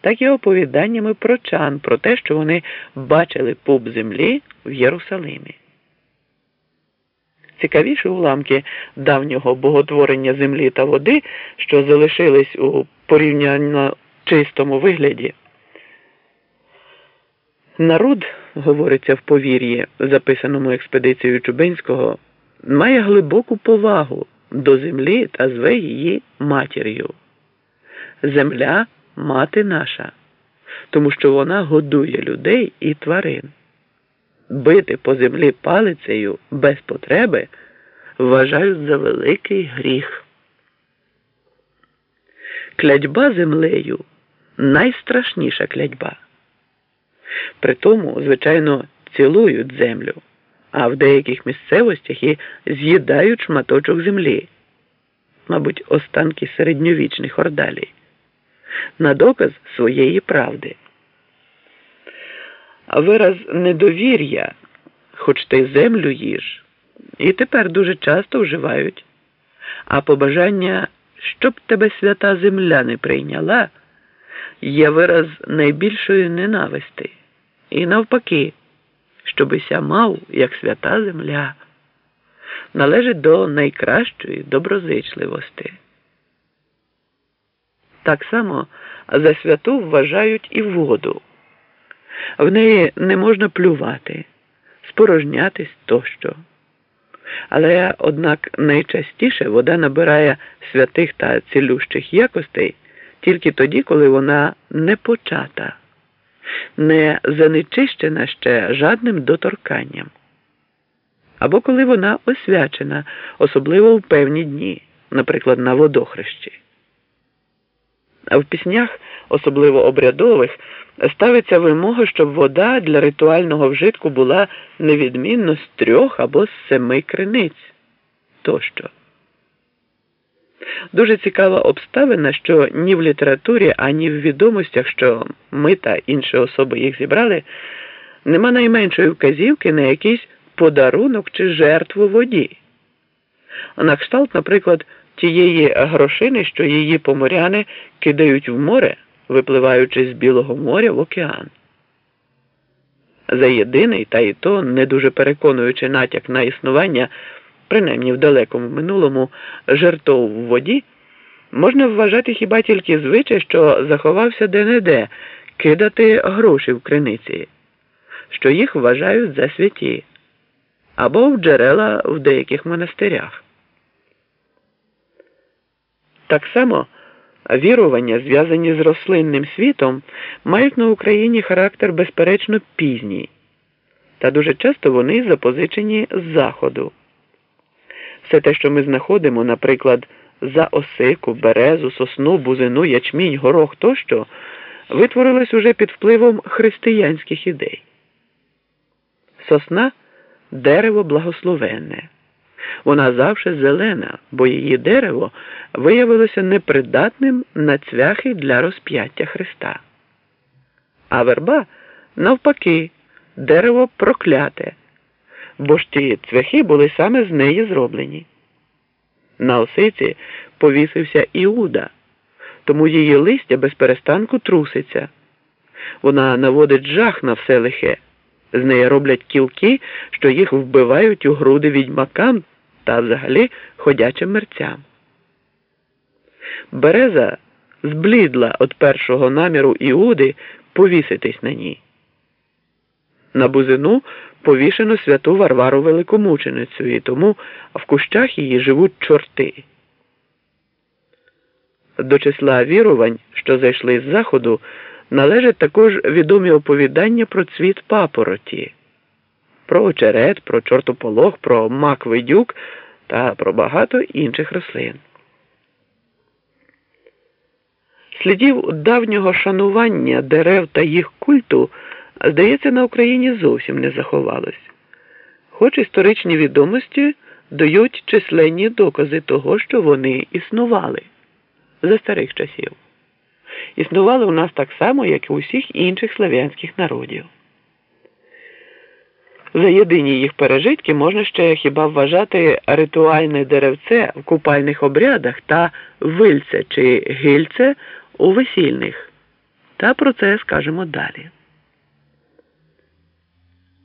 так і оповіданнями прочан про те, що вони бачили пуп землі в Єрусалимі. Цікавіші уламки давнього боготворення землі та води, що залишились у порівнянно чистому вигляді. Народ, говориться в повір'ї, записаному експедицією Чубинського, має глибоку повагу до землі та зве її матір'ю. Земля мати наша, тому що вона годує людей і тварин. Бити по землі палицею без потреби вважають за великий гріх. Клядьба землею найстрашніша клядьба. При тому, звичайно, цілують землю, а в деяких місцевостях і з'їдають шматочок землі, мабуть, останки середньовічних ордалій, на доказ своєї правди. А вираз недовір'я, хоч ти землю їж, і тепер дуже часто вживають, а побажання, щоб тебе свята земля не прийняла, є вираз найбільшої ненависти. І навпаки, щобися мав, як свята земля, належить до найкращої доброзичливості. Так само за святу вважають і воду. В неї не можна плювати, спорожнятись тощо. Але, однак, найчастіше вода набирає святих та цілющих якостей тільки тоді, коли вона не почата не занечищена ще жадним доторканням. Або коли вона освячена, особливо в певні дні, наприклад, на водохрещі. В піснях, особливо обрядових, ставиться вимога, щоб вода для ритуального вжитку була невідмінно з трьох або з семи криниць тощо. Дуже цікава обставина, що ні в літературі, ані в відомостях, що ми та інші особи їх зібрали, нема найменшої вказівки на якийсь подарунок чи жертву воді. На кшталт, наприклад, тієї грошини, що її поморяни кидають в море, випливаючи з Білого моря в океан. За єдиний та і то не дуже переконуючи натяк на існування принаймні в далекому минулому, жертов в воді, можна вважати хіба тільки звичай, що заховався де-не-де кидати гроші в криниці, що їх вважають за святі, або в джерела в деяких монастирях. Так само вірування, зв'язані з рослинним світом, мають на Україні характер безперечно пізній, та дуже часто вони запозичені з Заходу. Все те, що ми знаходимо, наприклад, за осику, березу, сосну, бузину, ячмінь, горох тощо, витворилось уже під впливом християнських ідей. Сосна дерево благословенне. Вона завжди зелена, бо її дерево виявилося непридатним на цвяхи для розп'яття Христа. А верба, навпаки, дерево прокляте бо ж ті цвяхи були саме з неї зроблені. На осиці повісився Іуда, тому її листя без перестанку труситься. Вона наводить жах на все лихе, з неї роблять кілки, що їх вбивають у груди відьмакам та взагалі ходячим мерцям. Береза зблідла від першого наміру Іуди повіситись на ній. На бузину повішено святу Варвару Великомученицю, і тому в кущах її живуть чорти. До числа вірувань, що зайшли з заходу, належать також відомі оповідання про цвіт папороті, про очерет, про чортополох, про мак видюк та про багато інших рослин. Слідів давнього шанування дерев та їх культу здається, на Україні зовсім не заховалось. Хоч історичні відомості дають численні докази того, що вони існували за старих часів. Існували у нас так само, як і у всіх інших слав'янських народів. За єдині їх пережитки можна ще хіба вважати ритуальне деревце в купальних обрядах та вильце чи гильце у весільних Та про це скажемо далі.